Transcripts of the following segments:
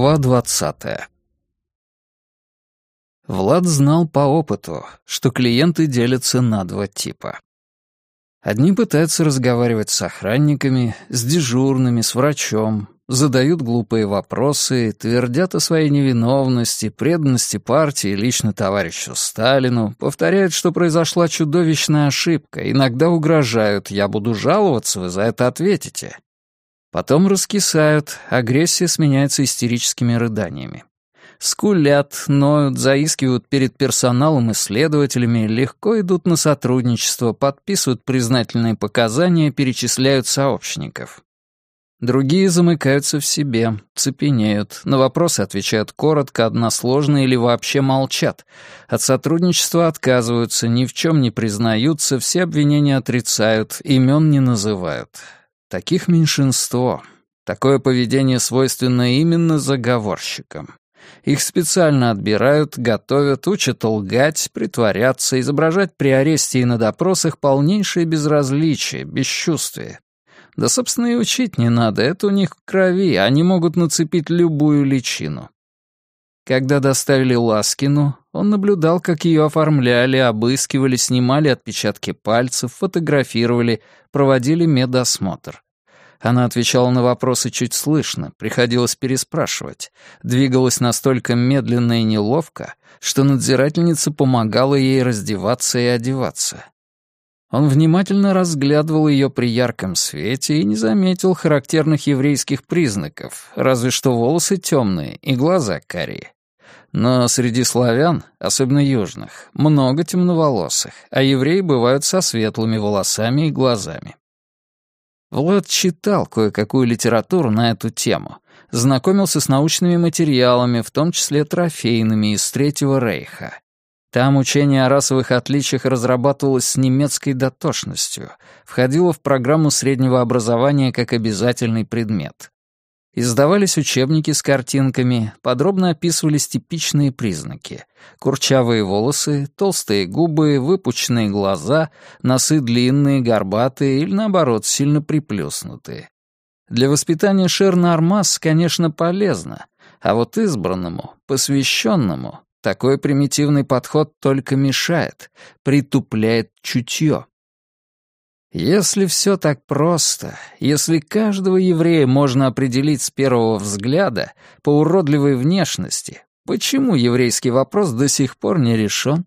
Глава двадцатая. Влад знал по опыту, что клиенты делятся на два типа. Одни пытаются разговаривать с охранниками, с дежурными, с врачом, задают глупые вопросы, твердят о своей невиновности, преданности партии лично товарищу Сталину, повторяют, что произошла чудовищная ошибка, иногда угрожают «я буду жаловаться, вы за это ответите». Потом раскисают, агрессия сменяется истерическими рыданиями. Скулят, ноют, заискивают перед персоналом и следователями, легко идут на сотрудничество, подписывают признательные показания, перечисляют сообщников. Другие замыкаются в себе, цепенеют, на вопросы отвечают коротко, односложно или вообще молчат. От сотрудничества отказываются, ни в чем не признаются, все обвинения отрицают, имен не называют. Таких меньшинство. Такое поведение свойственно именно заговорщикам. Их специально отбирают, готовят, учат лгать, притворяться, изображать при аресте и на допросах полнейшее безразличие, бесчувствие. Да, собственно, и учить не надо, это у них в крови, они могут нацепить любую личину. Когда доставили Ласкину, он наблюдал, как ее оформляли, обыскивали, снимали отпечатки пальцев, фотографировали, проводили медосмотр. Она отвечала на вопросы чуть слышно, приходилось переспрашивать. Двигалась настолько медленно и неловко, что надзирательница помогала ей раздеваться и одеваться. Он внимательно разглядывал ее при ярком свете и не заметил характерных еврейских признаков, разве что волосы темные и глаза карие. Но среди славян, особенно южных, много темноволосых, а евреи бывают со светлыми волосами и глазами. Влад читал кое-какую литературу на эту тему, знакомился с научными материалами, в том числе трофейными из Третьего Рейха. Там учение о расовых отличиях разрабатывалось с немецкой дотошностью, входило в программу среднего образования как обязательный предмет. Издавались учебники с картинками, подробно описывались типичные признаки. Курчавые волосы, толстые губы, выпученные глаза, носы длинные, горбатые или, наоборот, сильно приплюснутые. Для воспитания Шерна-Армаз, конечно, полезно, а вот избранному, посвященному, такой примитивный подход только мешает, притупляет чутье. Если все так просто, если каждого еврея можно определить с первого взгляда по уродливой внешности, почему еврейский вопрос до сих пор не решен?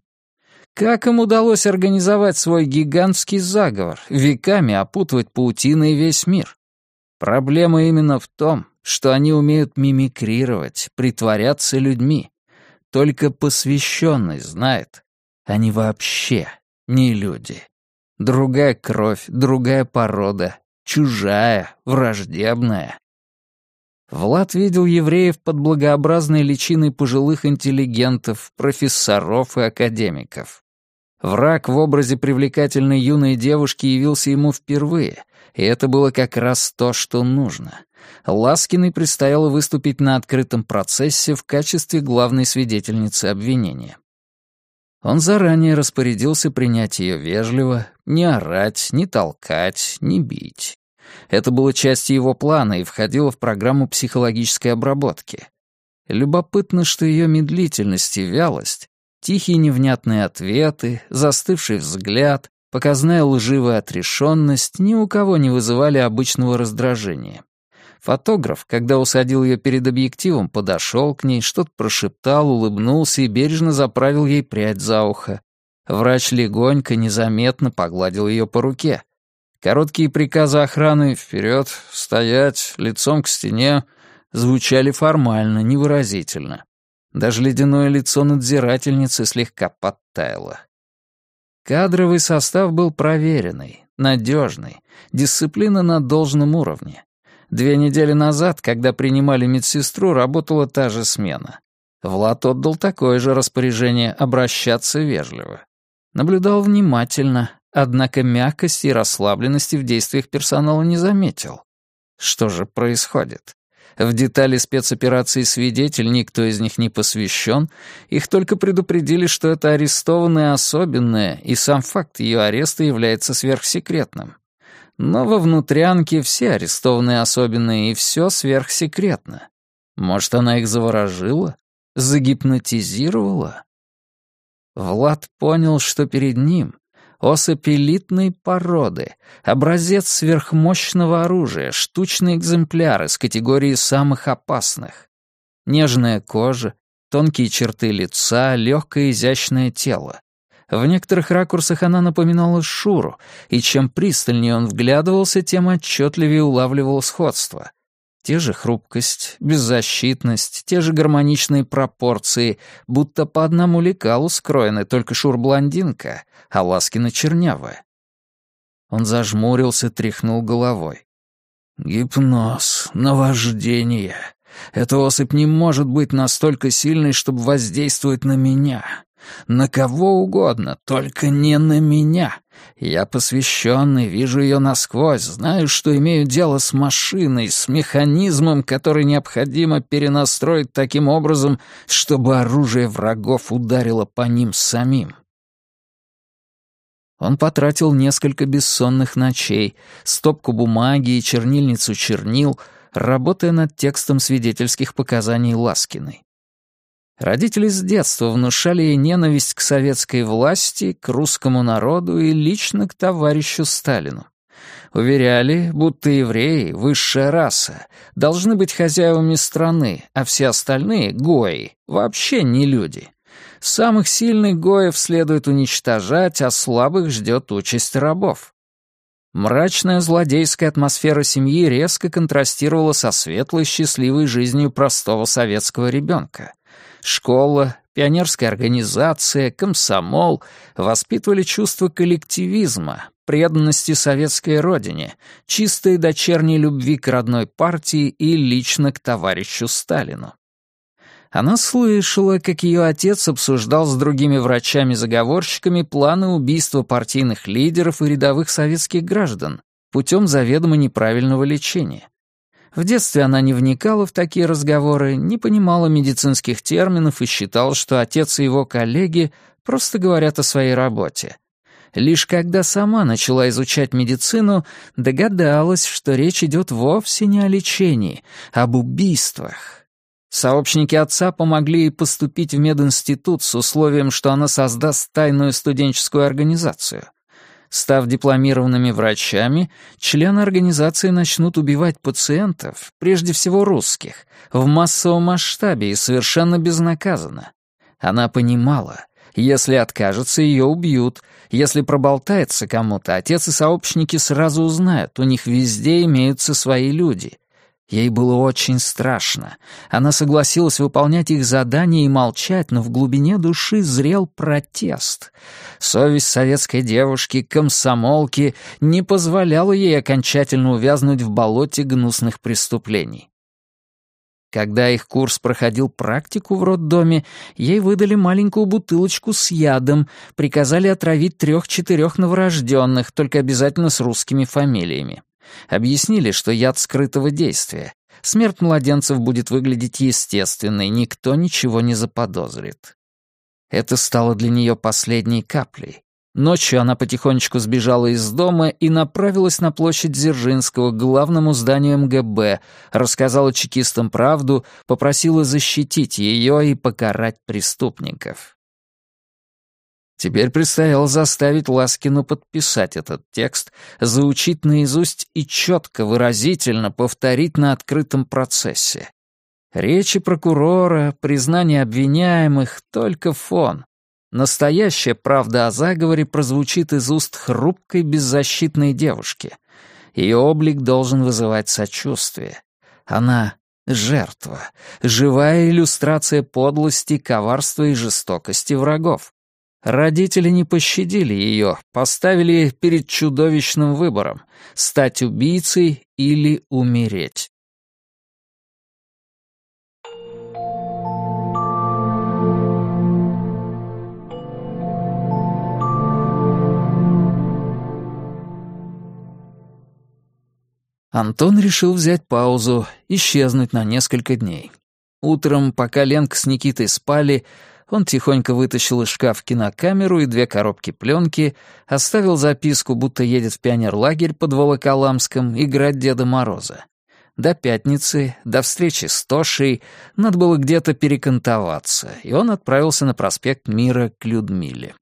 Как им удалось организовать свой гигантский заговор, веками опутывать паутиной весь мир? Проблема именно в том, что они умеют мимикрировать, притворяться людьми. Только посвященный знает, они вообще не люди. Другая кровь, другая порода, чужая, враждебная. Влад видел евреев под благообразной личиной пожилых интеллигентов, профессоров и академиков. Враг в образе привлекательной юной девушки явился ему впервые, и это было как раз то, что нужно. Ласкиной предстояло выступить на открытом процессе в качестве главной свидетельницы обвинения. Он заранее распорядился принять ее вежливо, не орать, не толкать, не бить. Это было частью его плана и входило в программу психологической обработки. Любопытно, что ее медлительность и вялость, тихие невнятные ответы, застывший взгляд, показная лживая отрешенность ни у кого не вызывали обычного раздражения. Фотограф, когда усадил ее перед объективом, подошел к ней, что-то прошептал, улыбнулся и бережно заправил ей прядь за ухо. Врач легонько, незаметно погладил ее по руке. Короткие приказы охраны «вперед», «стоять», «лицом к стене» звучали формально, невыразительно. Даже ледяное лицо надзирательницы слегка подтаяло. Кадровый состав был проверенный, надежный, дисциплина на должном уровне. Две недели назад, когда принимали медсестру, работала та же смена. Влад отдал такое же распоряжение обращаться вежливо. Наблюдал внимательно, однако мягкости и расслабленности в действиях персонала не заметил. Что же происходит? В детали спецоперации свидетель никто из них не посвящен, их только предупредили, что это арестованная особенная, и сам факт ее ареста является сверхсекретным. Но во внутрянке все арестованные особенные, и все сверхсекретно. Может, она их заворожила? Загипнотизировала? Влад понял, что перед ним особь элитной породы, образец сверхмощного оружия, штучный экземпляр из категории самых опасных. Нежная кожа, тонкие черты лица, легкое изящное тело. В некоторых ракурсах она напоминала Шуру, и чем пристальнее он вглядывался, тем отчетливее улавливал сходство. Те же хрупкость, беззащитность, те же гармоничные пропорции, будто по одному лекалу скроены, только Шур-блондинка, а Ласкина чернявая. Он зажмурился, тряхнул головой. «Гипноз, наваждение. Эта особь не может быть настолько сильной, чтобы воздействовать на меня. На кого угодно, только не на меня. Я посвященный, вижу ее насквозь, знаю, что имею дело с машиной, с механизмом, который необходимо перенастроить таким образом, чтобы оружие врагов ударило по ним самим. Он потратил несколько бессонных ночей, стопку бумаги и чернильницу чернил, работая над текстом свидетельских показаний Ласкиной. Родители с детства внушали ей ненависть к советской власти, к русскому народу и лично к товарищу Сталину. Уверяли, будто евреи, высшая раса, должны быть хозяевами страны, а все остальные, гои, вообще не люди. Самых сильных гоев следует уничтожать, а слабых ждет участь рабов. Мрачная злодейская атмосфера семьи резко контрастировала со светлой счастливой жизнью простого советского ребенка — Школа, пионерская организация, комсомол воспитывали чувство коллективизма, преданности советской родине, чистой дочерней любви к родной партии и лично к товарищу Сталину. Она слышала, как ее отец обсуждал с другими врачами-заговорщиками планы убийства партийных лидеров и рядовых советских граждан путем заведомо неправильного лечения. В детстве она не вникала в такие разговоры, не понимала медицинских терминов и считала, что отец и его коллеги просто говорят о своей работе. Лишь когда сама начала изучать медицину, догадалась, что речь идет вовсе не о лечении, об убийствах. Сообщники отца помогли ей поступить в мединститут с условием, что она создаст тайную студенческую организацию. Став дипломированными врачами, члены организации начнут убивать пациентов, прежде всего русских, в массовом масштабе и совершенно безнаказанно. Она понимала, если откажется, ее убьют. Если проболтается кому-то, отец и сообщники сразу узнают, у них везде имеются свои люди. Ей было очень страшно. Она согласилась выполнять их задания и молчать, но в глубине души зрел протест. Совесть советской девушки, комсомолки, не позволяла ей окончательно увязнуть в болоте гнусных преступлений. Когда их курс проходил практику в роддоме, ей выдали маленькую бутылочку с ядом, приказали отравить трех-четырех новорожденных, только обязательно с русскими фамилиями. Объяснили, что яд скрытого действия. Смерть младенцев будет выглядеть естественной, никто ничего не заподозрит. Это стало для нее последней каплей. Ночью она потихонечку сбежала из дома и направилась на площадь Дзержинского к главному зданию МГБ, рассказала чекистам правду, попросила защитить ее и покарать преступников. Теперь предстояло заставить Ласкину подписать этот текст, заучить наизусть и четко, выразительно повторить на открытом процессе. Речи прокурора, признание обвиняемых — только фон. Настоящая правда о заговоре прозвучит из уст хрупкой беззащитной девушки. Ее облик должен вызывать сочувствие. Она — жертва, живая иллюстрация подлости, коварства и жестокости врагов. Родители не пощадили ее, поставили перед чудовищным выбором — стать убийцей или умереть. Антон решил взять паузу, исчезнуть на несколько дней. Утром, пока Ленка с Никитой спали, он тихонько вытащил из шкафа кинокамеру и две коробки пленки, оставил записку, будто едет в пионерлагерь под Волоколамском играть Деда Мороза. до пятницы, до встречи с Тошей, надо было где-то перекантоваться, и он отправился на проспект Мира к Людмиле.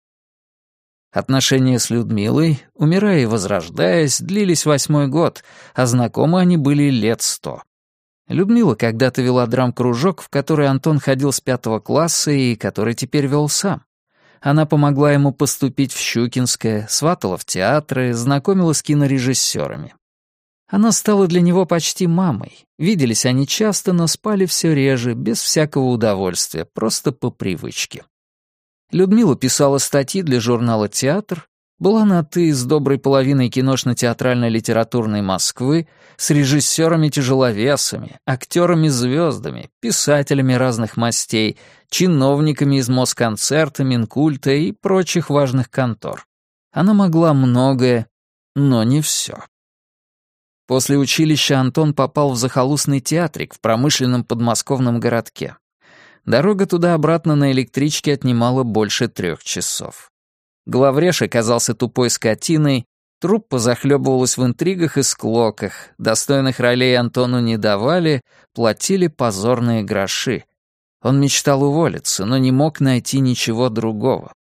Отношения с Людмилой, умирая и возрождаясь, длились восьмой год, а знакомы они были лет сто. Людмила когда-то вела драм-кружок, в который Антон ходил с пятого класса и который теперь вел сам. Она помогла ему поступить в Щукинское, сватала в театры, знакомила с кинорежиссерами. Она стала для него почти мамой. Виделись они часто, но спали все реже, без всякого удовольствия, просто по привычке. Людмила писала статьи для журнала «Театр», была на «ты» с доброй половиной киношно-театральной литературной Москвы, с режиссерами-тяжеловесами, актерами-звездами, писателями разных мастей, чиновниками из Москонцерта, Минкульта и прочих важных контор. Она могла многое, но не все. После училища Антон попал в захолустный театрик в промышленном подмосковном городке. Дорога туда-обратно на электричке отнимала больше трех часов. Главреж оказался тупой скотиной, труппа захлебывалась в интригах и склоках, достойных ролей Антону не давали, платили позорные гроши. Он мечтал уволиться, но не мог найти ничего другого.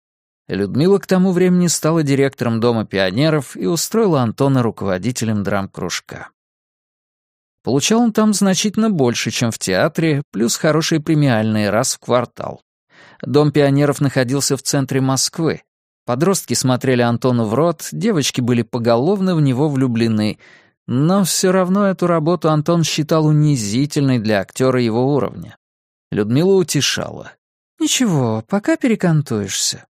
Людмила к тому времени стала директором Дома пионеров и устроила Антона руководителем драм-кружка. Получал он там значительно больше, чем в театре, плюс хорошие премиальные раз в квартал. Дом пионеров находился в центре Москвы, Подростки смотрели Антону в рот, девочки были поголовно в него влюблены, но все равно эту работу Антон считал унизительной для актера его уровня. Людмила утешала. «Ничего, пока перекантуешься».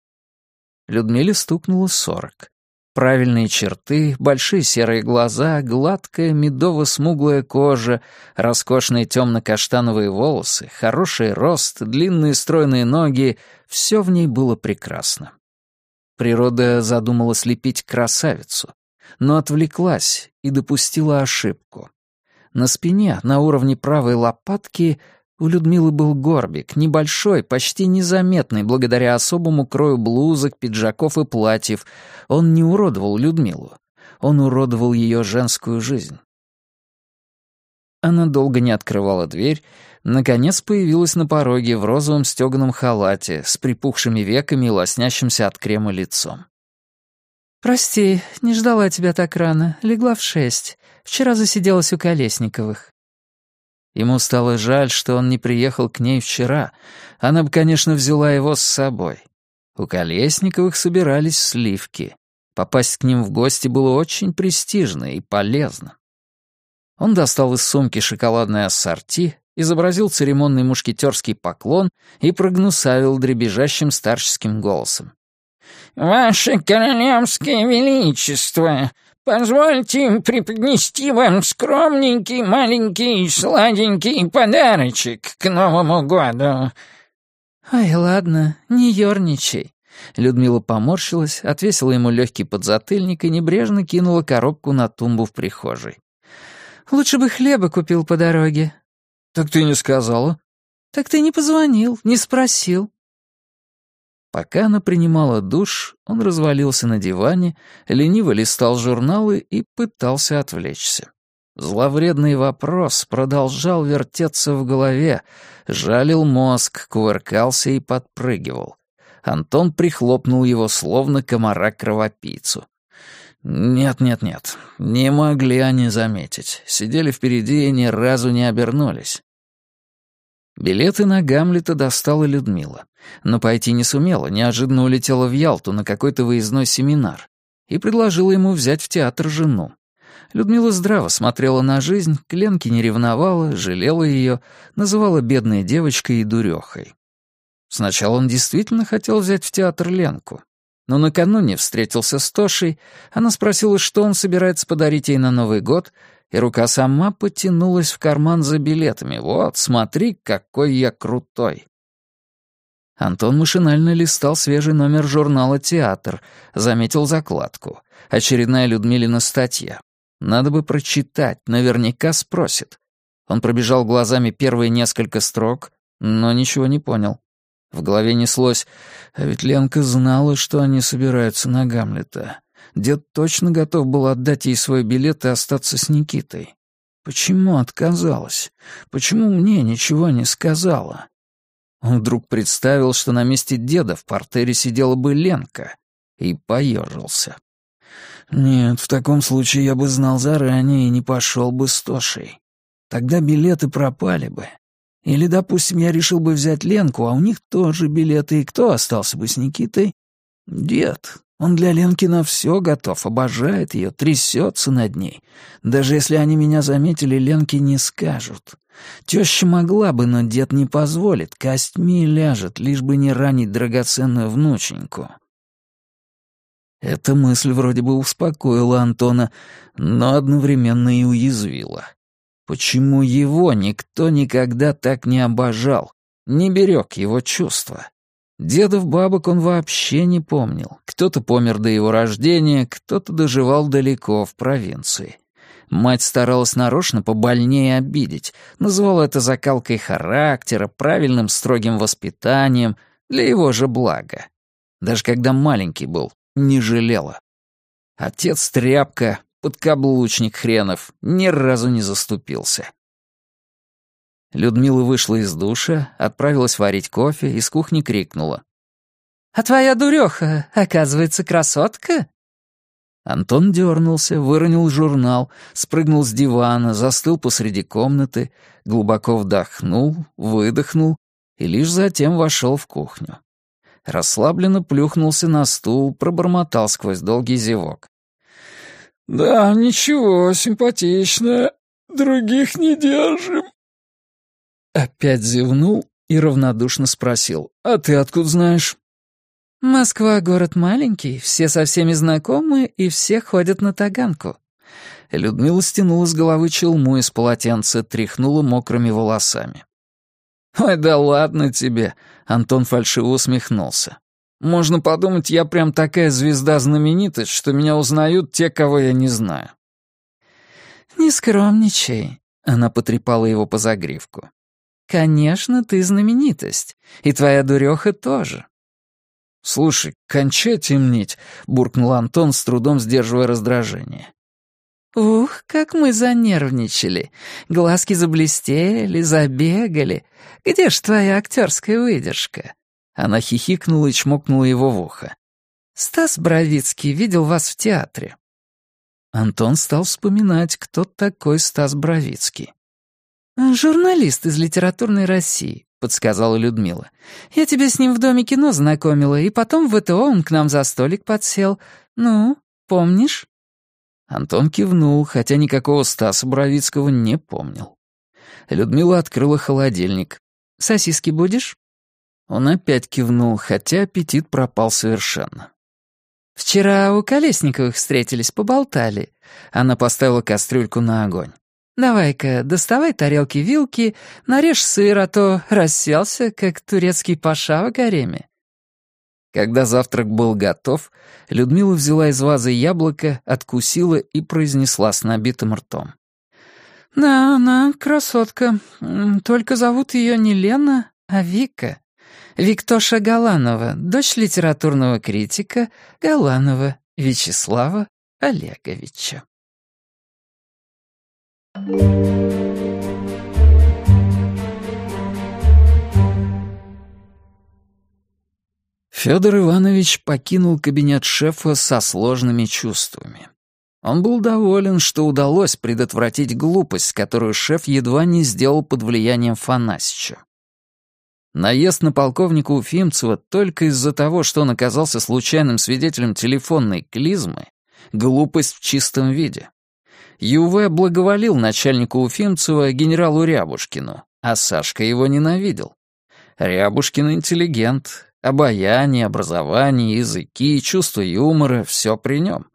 Людмиле стукнуло сорок. Правильные черты, большие серые глаза, гладкая медово-смуглая кожа, роскошные темно-каштановые волосы, хороший рост, длинные стройные ноги — все в ней было прекрасно. Природа задумала слепить красавицу, но отвлеклась и допустила ошибку. На спине, на уровне правой лопатки, у Людмилы был горбик, небольшой, почти незаметный, благодаря особому крою блузок, пиджаков и платьев. Он не уродовал Людмилу. Он уродовал ее женскую жизнь. Она долго не открывала дверь, наконец появилась на пороге в розовом стёганом халате с припухшими веками и лоснящимся от крема лицом. «Прости, не ждала тебя так рано. Легла в шесть. Вчера засиделась у Колесниковых». Ему стало жаль, что он не приехал к ней вчера. Она бы, конечно, взяла его с собой. У Колесниковых собирались сливки. Попасть к ним в гости было очень престижно и полезно. Он достал из сумки шоколадное ассорти, изобразил церемонный мушкетерский поклон и прогнусавил дребезжащим старческим голосом. «Ваше Королевское Величество, позвольте преподнести вам скромненький, маленький, сладенький подарочек к Новому году». «Ай, ладно, не ерничай». Людмила поморщилась, отвесила ему легкий подзатыльник и небрежно кинула коробку на тумбу в прихожей. Лучше бы хлеба купил по дороге». «Так ты не сказала?» «Так ты не позвонил, не спросил». Пока она принимала душ, он развалился на диване, лениво листал журналы и пытался отвлечься. Зловредный вопрос продолжал вертеться в голове, жалил мозг, кувыркался и подпрыгивал. Антон прихлопнул его, словно комара-кровопийцу. Нет-нет-нет, не могли они заметить. Сидели впереди и ни разу не обернулись. Билеты на Гамлета достала Людмила, но пойти не сумела, неожиданно улетела в Ялту на какой-то выездной семинар и предложила ему взять в театр жену. Людмила здраво смотрела на жизнь, к Ленке не ревновала, жалела ее, называла бедной девочкой и дурехой. Сначала он действительно хотел взять в театр Ленку, но накануне встретился с Тошей, она спросила, что он собирается подарить ей на Новый год, и рука сама потянулась в карман за билетами. «Вот, смотри, какой я крутой!» Антон машинально листал свежий номер журнала «Театр», заметил закладку. Очередная Людмилина статья. Надо бы прочитать, наверняка спросит. Он пробежал глазами первые несколько строк, но ничего не понял. В голове неслось, а ведь Ленка знала, что они собираются на Гамлета. Дед точно готов был отдать ей свой билет и остаться с Никитой. Почему отказалась? Почему мне ничего не сказала? Он вдруг представил, что на месте деда в портере сидела бы Ленка, и поежился. Нет, в таком случае я бы знал заранее и не пошел бы с Тошей. Тогда билеты пропали бы. Или, допустим, я решил бы взять Ленку, а у них тоже билеты, и кто остался бы с Никитой? Дед. Он для Ленки на все готов, обожает ее, трясется над ней. Даже если они меня заметили, Ленке не скажут. Теща могла бы, но дед не позволит, костьми ляжет, лишь бы не ранить драгоценную внученьку. Эта мысль вроде бы успокоила Антона, но одновременно и уязвила. Почему его никто никогда так не обожал, не берег его чувства? Дедов бабок он вообще не помнил. Кто-то помер до его рождения, кто-то доживал далеко, в провинции. Мать старалась нарочно побольнее обидеть, называла это закалкой характера, правильным строгим воспитанием, для его же блага. Даже когда маленький был, не жалела. Отец тряпка, подкаблучник хренов, ни разу не заступился. Людмила вышла из душа, отправилась варить кофе и с кухни крикнула. «А твоя дуреха, оказывается, красотка?» Антон дернулся, выронил журнал, спрыгнул с дивана, застыл посреди комнаты, глубоко вдохнул, выдохнул и лишь затем вошел в кухню. Расслабленно плюхнулся на стул, пробормотал сквозь долгий зевок. «Да, ничего, симпатично. Других не держим». Опять зевнул и равнодушно спросил. «А ты откуда знаешь?» «Москва — город маленький, все со всеми знакомы и все ходят на таганку». Людмила стянула с головы челму из полотенца, тряхнула мокрыми волосами. «Ой, да ладно тебе!» — Антон фальшиво усмехнулся. «Можно подумать, я прям такая звезда-знаменитость, что меня узнают те, кого я не знаю». «Не скромничай», — она потрепала его по загривку. «Конечно, ты знаменитость, и твоя дуреха тоже. «Слушай, кончай темнить», — буркнул Антон, с трудом сдерживая раздражение. «Ух, как мы занервничали. Глазки заблестели, забегали. Где ж твоя актерская выдержка?» Она хихикнула и чмокнула его в ухо. «Стас Бровицкий видел вас в театре». Антон стал вспоминать, кто такой Стас Бровицкий. «Журналист из литературной России подсказала Людмила. «Я тебя с ним в Доме кино знакомила, и потом в ВТО он к нам за столик подсел. Ну, помнишь?» Антон кивнул, хотя никакого Стаса Боровицкого не помнил. Людмила открыла холодильник. «Сосиски будешь?» Он опять кивнул, хотя аппетит пропал совершенно. «Вчера у Колесниковых встретились, поболтали». Она поставила кастрюльку на огонь. Давай-ка, доставай тарелки-вилки, нарежь сыр, а то расселся, как турецкий паша в гареме». Когда завтрак был готов, Людмила взяла из вазы яблоко, откусила и произнесла с набитым ртом. «Да, она красотка. Только зовут ее не Лена, а Вика. Виктоша Галанова, дочь литературного критика Галанова Вячеслава Олеговича». Федор Иванович покинул кабинет шефа со сложными чувствами. Он был доволен, что удалось предотвратить глупость, которую шеф едва не сделал под влиянием Фанасича. Наезд на полковника Уфимцева только из-за того, что он оказался случайным свидетелем телефонной клизмы, глупость в чистом виде. ЮВ благоволил начальнику Уфимцева генералу Рябушкину, а Сашка его ненавидел. Рябушкин интеллигент, обаяние, образование, языки, чувство юмора — все при нем.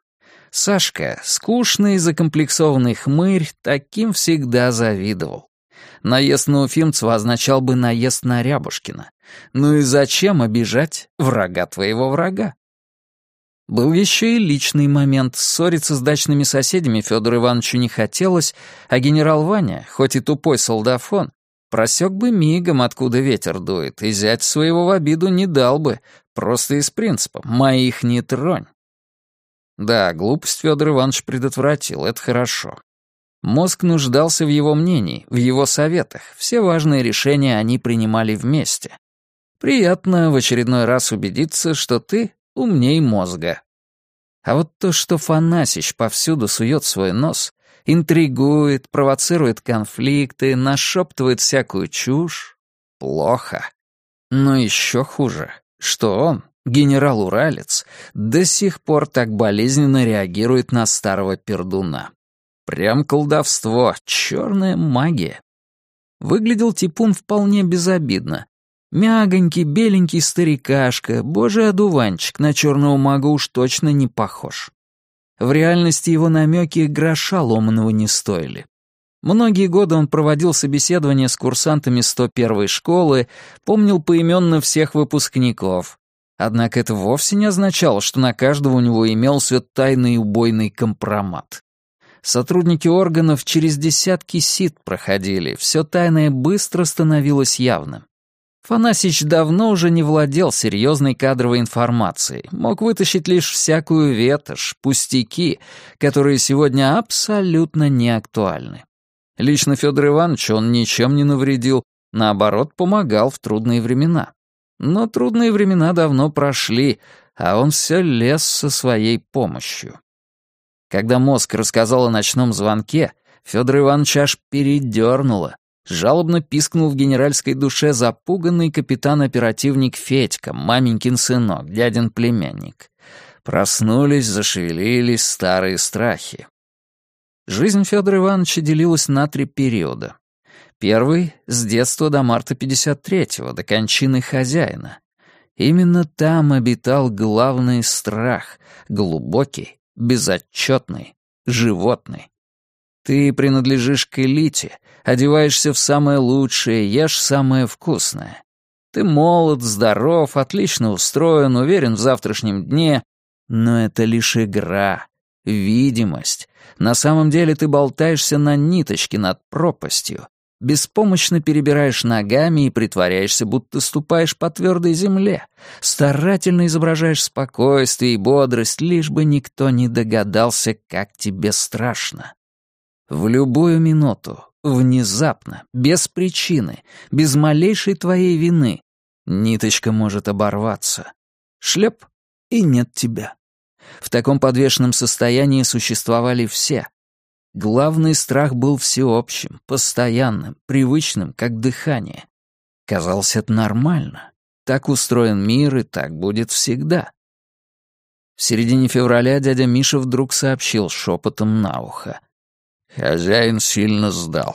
Сашка, скучный, закомплексованный хмырь, таким всегда завидовал. Наезд на Уфимцева означал бы наезд на Рябушкина. Ну и зачем обижать врага твоего врага? Был еще и личный момент. Ссориться с дачными соседями Федору Ивановичу не хотелось, а генерал Ваня, хоть и тупой солдафон, просек бы мигом, откуда ветер дует, и зять своего в обиду не дал бы, просто из принципа «моих не тронь». Да, глупость Федор Иванович предотвратил, это хорошо. Мозг нуждался в его мнении, в его советах. Все важные решения они принимали вместе. Приятно в очередной раз убедиться, что ты умней мозга. А вот то, что Фанасич повсюду сует свой нос, интригует, провоцирует конфликты, нашептывает всякую чушь, плохо. Но еще хуже, что он, генерал-уралец, до сих пор так болезненно реагирует на старого пердуна. Прям колдовство, черная магия. Выглядел Типун вполне безобидно. Мягонький, беленький старикашка, божий одуванчик, на черного мага уж точно не похож. В реальности его намеки гроша ломаного не стоили. Многие годы он проводил собеседования с курсантами 101-й школы, помнил поименно всех выпускников. Однако это вовсе не означало, что на каждого у него имелся тайный убойный компромат. Сотрудники органов через десятки сит проходили, все тайное быстро становилось явным. Фанасич давно уже не владел серьезной кадровой информацией, мог вытащить лишь всякую ветошь, пустяки, которые сегодня абсолютно не актуальны. Лично Федор Иванович он ничем не навредил, наоборот, помогал в трудные времена. Но трудные времена давно прошли, а он все лез со своей помощью. Когда мозг рассказал о ночном звонке, Федор Иванович аж передернуло. Жалобно пискнул в генеральской душе запуганный капитан-оперативник Федька, маменькин сынок, дядин племянник. Проснулись, зашевелились старые страхи. Жизнь Федора Ивановича делилась на три периода. Первый — с детства до марта 53-го, до кончины хозяина. Именно там обитал главный страх, глубокий, безотчетный, животный. Ты принадлежишь к элите, одеваешься в самое лучшее, ешь самое вкусное. Ты молод, здоров, отлично устроен, уверен в завтрашнем дне, но это лишь игра, видимость. На самом деле ты болтаешься на ниточке над пропастью, Беспомощно перебираешь ногами и притворяешься, будто ступаешь по твердой земле. Старательно изображаешь спокойствие и бодрость, лишь бы никто не догадался, как тебе страшно. В любую минуту, внезапно, без причины, без малейшей твоей вины, ниточка может оборваться. Шлеп, и нет тебя. В таком подвешенном состоянии существовали все, Главный страх был всеобщим, постоянным, привычным, как дыхание. Казалось, это нормально. Так устроен мир, и так будет всегда. В середине февраля дядя Миша вдруг сообщил шепотом на ухо. Хозяин сильно сдал,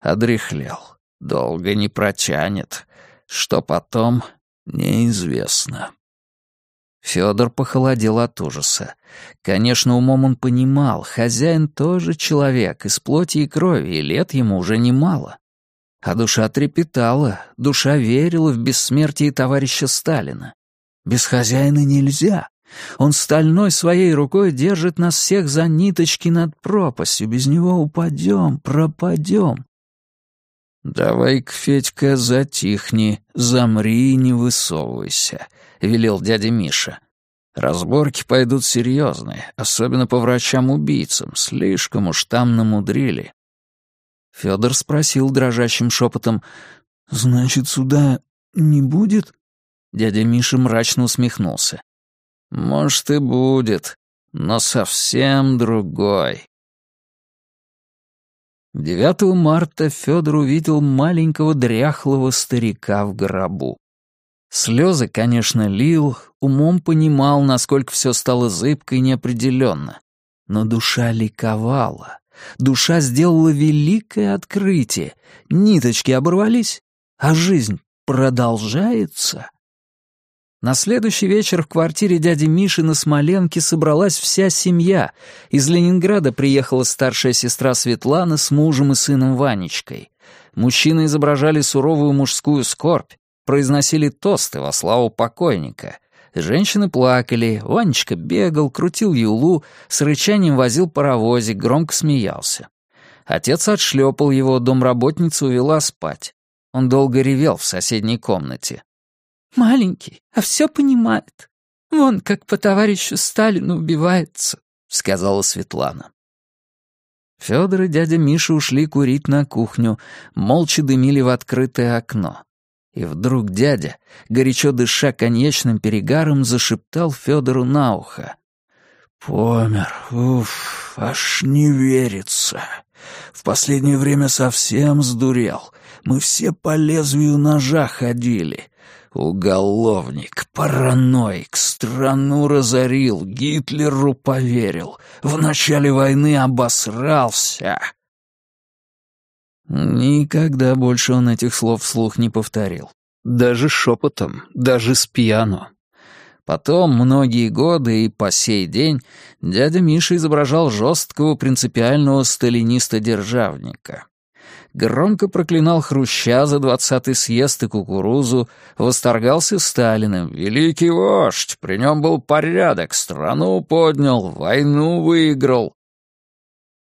одряхлел, долго не протянет. Что потом, неизвестно. Федор похолодел от ужаса. Конечно, умом он понимал, хозяин тоже человек, из плоти и крови, и лет ему уже немало. А душа трепетала, душа верила в бессмертие товарища Сталина. Без хозяина нельзя. Он стальной своей рукой держит нас всех за ниточки над пропастью. Без него упадем, пропадем. «Давай-ка, Федька, затихни, замри и не высовывайся», — велел дядя Миша. «Разборки пойдут серьезные, особенно по врачам-убийцам, слишком уж там намудрили». Федор спросил дрожащим шепотом, «Значит, суда не будет?» Дядя Миша мрачно усмехнулся. «Может, и будет, но совсем другой». 9 марта Федор увидел маленького дряхлого старика в гробу. Слезы, конечно, лил, умом понимал, насколько все стало зыбко и неопределенно. Но душа ликовала. Душа сделала великое открытие. Ниточки оборвались, а жизнь продолжается. На следующий вечер в квартире дяди Миши на Смоленке собралась вся семья. Из Ленинграда приехала старшая сестра Светлана с мужем и сыном Ванечкой. Мужчины изображали суровую мужскую скорбь, произносили тосты во славу покойника. Женщины плакали, Ванечка бегал, крутил юлу, с рычанием возил паровозик, громко смеялся. Отец отшлепал его, домработница увела спать. Он долго ревел в соседней комнате. Маленький, а все понимает. Вон как по товарищу Сталину убивается», — сказала Светлана. Фёдор и дядя Миша ушли курить на кухню, молча дымили в открытое окно. И вдруг дядя, горячо дыша конечным перегаром, зашептал Федору на ухо. «Помер, уф, аж не верится. В последнее время совсем сдурел. Мы все по лезвию ножа ходили. Уголовник, параноик, страну разорил, Гитлеру поверил, в начале войны обосрался. Никогда больше он этих слов вслух не повторил. Даже шепотом, даже с пьяну. Потом, многие годы и по сей день, дядя Миша изображал жесткого принципиального сталиниста-державника громко проклинал Хруща за двадцатый съезд и кукурузу, восторгался Сталиным. Великий вождь, при нем был порядок, страну поднял, войну выиграл.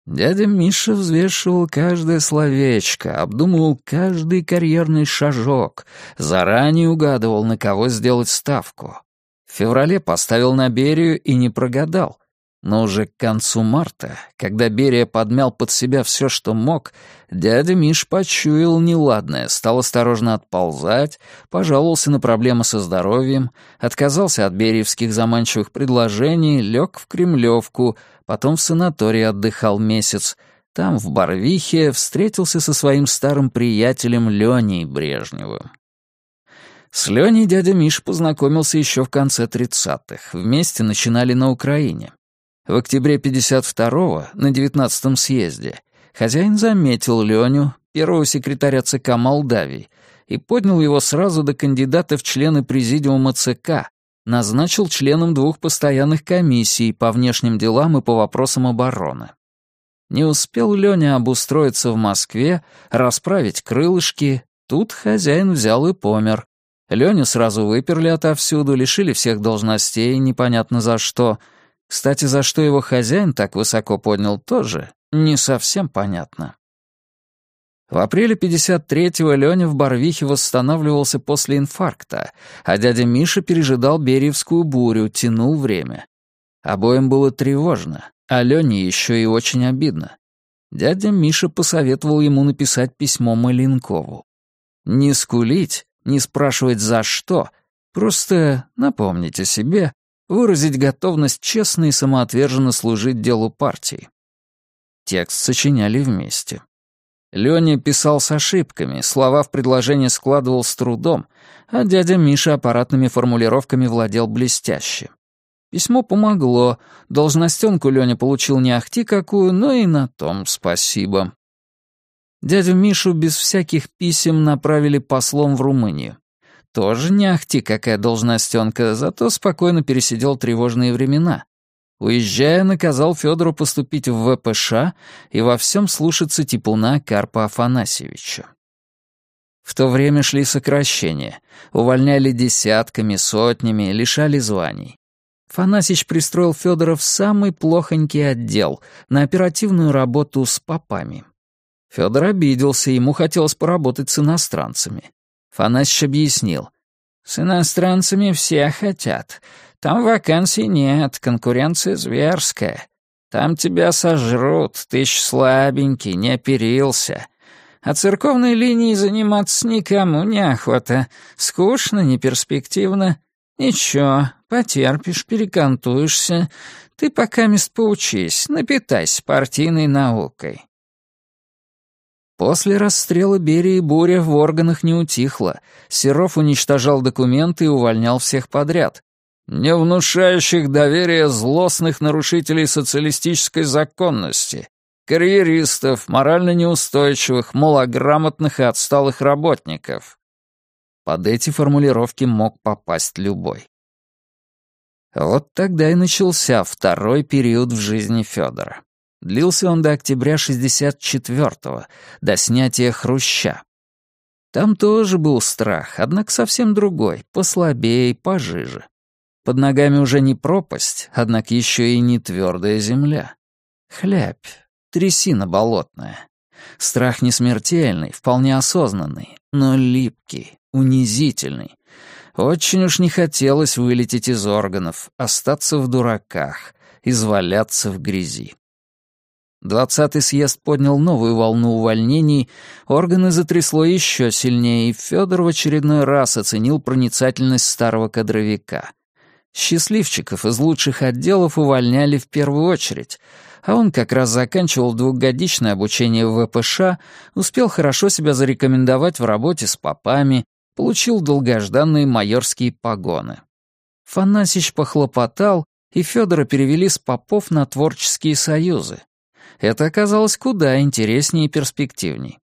Дядя Миша взвешивал каждое словечко, обдумывал каждый карьерный шажок, заранее угадывал, на кого сделать ставку. В феврале поставил на Берию и не прогадал — но уже к концу марта, когда Берия подмял под себя все, что мог, дядя Миш почуял неладное, стал осторожно отползать, пожаловался на проблемы со здоровьем, отказался от бериевских заманчивых предложений, лег в Кремлевку, потом в санатории отдыхал месяц, там, в Барвихе, встретился со своим старым приятелем Леней Брежневым. С Леней дядя Миш познакомился еще в конце тридцатых. Вместе начинали на Украине. В октябре 52-го, на 19-м съезде, хозяин заметил Леню, первого секретаря ЦК Молдавии, и поднял его сразу до кандидата в члены президиума ЦК, назначил членом двух постоянных комиссий по внешним делам и по вопросам обороны. Не успел Леня обустроиться в Москве, расправить крылышки, тут хозяин взял и помер. Леню сразу выперли отовсюду, лишили всех должностей, непонятно за что — кстати, за что его хозяин так высоко поднял, тоже не совсем понятно. В апреле 53-го Леня в Барвихе восстанавливался после инфаркта, а дядя Миша пережидал Бериевскую бурю, тянул время. Обоим было тревожно, а Лене еще и очень обидно. Дядя Миша посоветовал ему написать письмо Маленкову. Не скулить, не спрашивать за что, просто напомнить о себе выразить готовность честно и самоотверженно служить делу партии. Текст сочиняли вместе. Леня писал с ошибками, слова в предложении складывал с трудом, а дядя Миша аппаратными формулировками владел блестяще. Письмо помогло, должностенку Леня получил не ахти какую, но и на том спасибо. Дядю Мишу без всяких писем направили послом в Румынию. Тоже не ахти какая должностенка, зато спокойно пересидел тревожные времена. Уезжая, наказал Федору поступить в ВПШ и во всем слушаться типуна Карпа Афанасьевича. В то время шли сокращения, увольняли десятками, сотнями, лишали званий. Фанасич пристроил Федора в самый плохонький отдел, на оперативную работу с попами. Федор обиделся, ему хотелось поработать с иностранцами. Фанасьич объяснил. «С иностранцами все хотят. Там вакансий нет, конкуренция зверская. Там тебя сожрут, ты ж слабенький, не оперился. А церковной линией заниматься никому неохота. Скучно, неперспективно. Ничего, потерпишь, перекантуешься. Ты пока мест поучись, напитайся партийной наукой. После расстрела Берии буря в органах не утихла. Серов уничтожал документы и увольнял всех подряд. Не внушающих доверия злостных нарушителей социалистической законности, карьеристов, морально неустойчивых, малограмотных и отсталых работников. Под эти формулировки мог попасть любой. Вот тогда и начался второй период в жизни Федора. Длился он до октября 64-го, до снятия Хруща. Там тоже был страх, однако совсем другой, послабее, пожиже. Под ногами уже не пропасть, однако еще и не твердая земля. Хлябь, трясина болотная. Страх не смертельный, вполне осознанный, но липкий, унизительный. Очень уж не хотелось вылететь из органов, остаться в дураках, изваляться в грязи. Двадцатый съезд поднял новую волну увольнений, органы затрясло еще сильнее, и Федор в очередной раз оценил проницательность старого кадровика. Счастливчиков из лучших отделов увольняли в первую очередь, а он как раз заканчивал двухгодичное обучение в ВПШ, успел хорошо себя зарекомендовать в работе с попами, получил долгожданные майорские погоны. Фанасич похлопотал, и Федора перевели с попов на творческие союзы. Это оказалось куда интереснее и перспективней.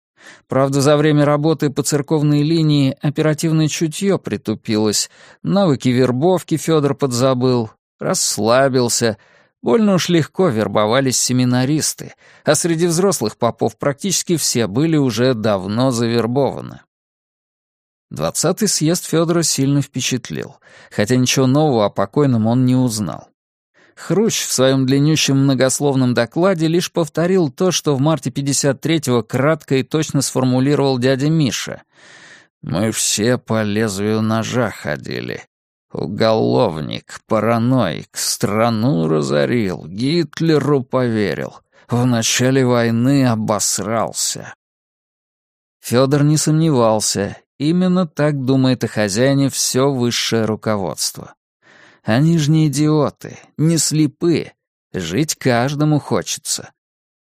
Правда, за время работы по церковной линии оперативное чутье притупилось, навыки вербовки Федор подзабыл, расслабился. Больно уж легко вербовались семинаристы, а среди взрослых попов практически все были уже давно завербованы. Двадцатый съезд Федора сильно впечатлил, хотя ничего нового о покойном он не узнал. Хрущ в своем длиннющем многословном докладе лишь повторил то, что в марте 53-го кратко и точно сформулировал дядя Миша. «Мы все по лезвию ножа ходили. Уголовник, параноик, страну разорил, Гитлеру поверил. В начале войны обосрался». Федор не сомневался, именно так думает о хозяине все высшее руководство. Они же не идиоты, не слепые. Жить каждому хочется.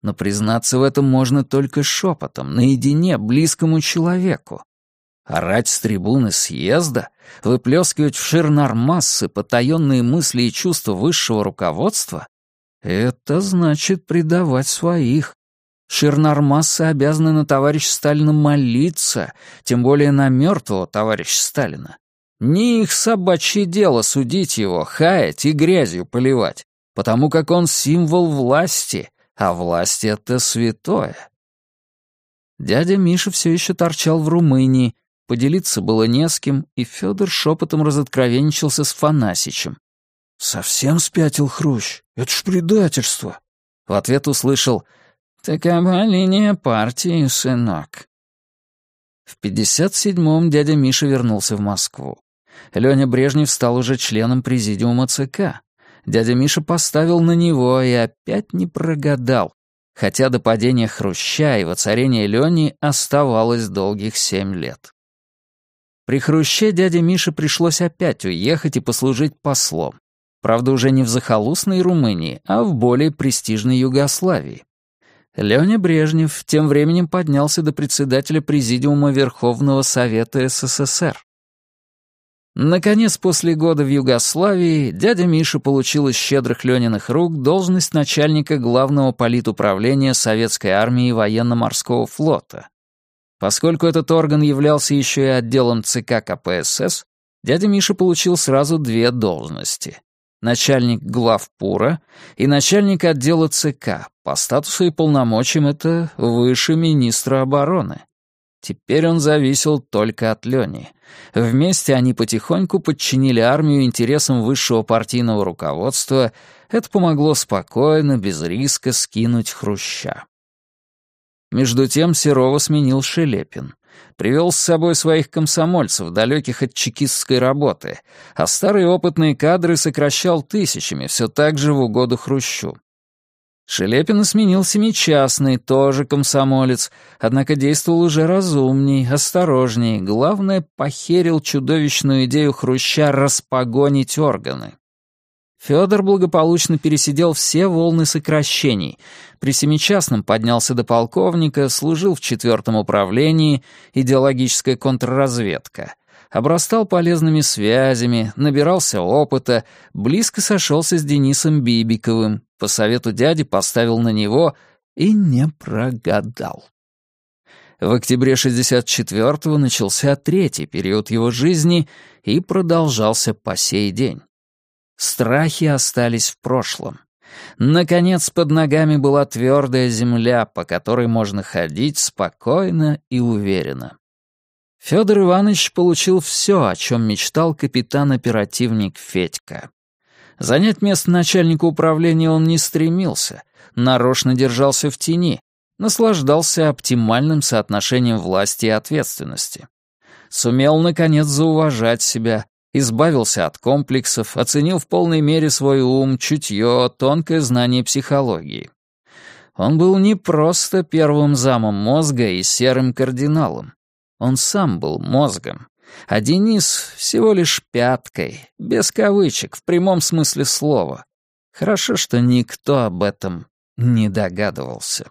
Но признаться в этом можно только шепотом, наедине, близкому человеку. Орать с трибуны съезда, выплескивать в ширнар массы потаенные мысли и чувства высшего руководства — это значит предавать своих. Ширнармассы обязаны на товарища Сталина молиться, тем более на мертвого товарища Сталина. Не их собачье дело судить его, хаять и грязью поливать, потому как он символ власти, а власть — это святое. Дядя Миша все еще торчал в Румынии, поделиться было не с кем, и Федор шепотом разоткровенничался с Фанасичем. «Совсем спятил Хрущ? Это ж предательство!» В ответ услышал «Такова линия партии, сынок». В 57-м дядя Миша вернулся в Москву. Леня Брежнев стал уже членом президиума ЦК. Дядя Миша поставил на него и опять не прогадал, хотя до падения Хруща и воцарения Лени оставалось долгих семь лет. При Хруще дяде Мише пришлось опять уехать и послужить послом. Правда, уже не в захолустной Румынии, а в более престижной Югославии. Леня Брежнев тем временем поднялся до председателя Президиума Верховного Совета СССР. Наконец, после года в Югославии, дядя Миша получил из щедрых Лениных рук должность начальника главного политуправления Советской армии и военно-морского флота. Поскольку этот орган являлся еще и отделом ЦК КПСС, дядя Миша получил сразу две должности. Начальник главпура и начальник отдела ЦК, по статусу и полномочиям это выше министра обороны. Теперь он зависел только от Лени. Вместе они потихоньку подчинили армию интересам высшего партийного руководства. Это помогло спокойно, без риска скинуть Хруща. Между тем Серова сменил Шелепин. Привел с собой своих комсомольцев, далеких от чекистской работы, а старые опытные кадры сокращал тысячами, все так же в угоду Хрущу. Шелепина сменил семичастный, тоже комсомолец, однако действовал уже разумней, осторожней. Главное, похерил чудовищную идею Хруща распогонить органы. Федор благополучно пересидел все волны сокращений. При семичастном поднялся до полковника, служил в четвертом управлении, идеологическая контрразведка. Обрастал полезными связями, набирался опыта, близко сошелся с Денисом Бибиковым, по совету дяди поставил на него и не прогадал. В октябре 64-го начался третий период его жизни и продолжался по сей день. Страхи остались в прошлом. Наконец, под ногами была твердая земля, по которой можно ходить спокойно и уверенно. Федор Иванович получил все, о чем мечтал капитан-оперативник Федька. Занять место начальника управления он не стремился, нарочно держался в тени, наслаждался оптимальным соотношением власти и ответственности. Сумел, наконец, зауважать себя, избавился от комплексов, оценил в полной мере свой ум, чутье, тонкое знание психологии. Он был не просто первым замом мозга и серым кардиналом. Он сам был мозгом, а Денис всего лишь пяткой, без кавычек, в прямом смысле слова. Хорошо, что никто об этом не догадывался.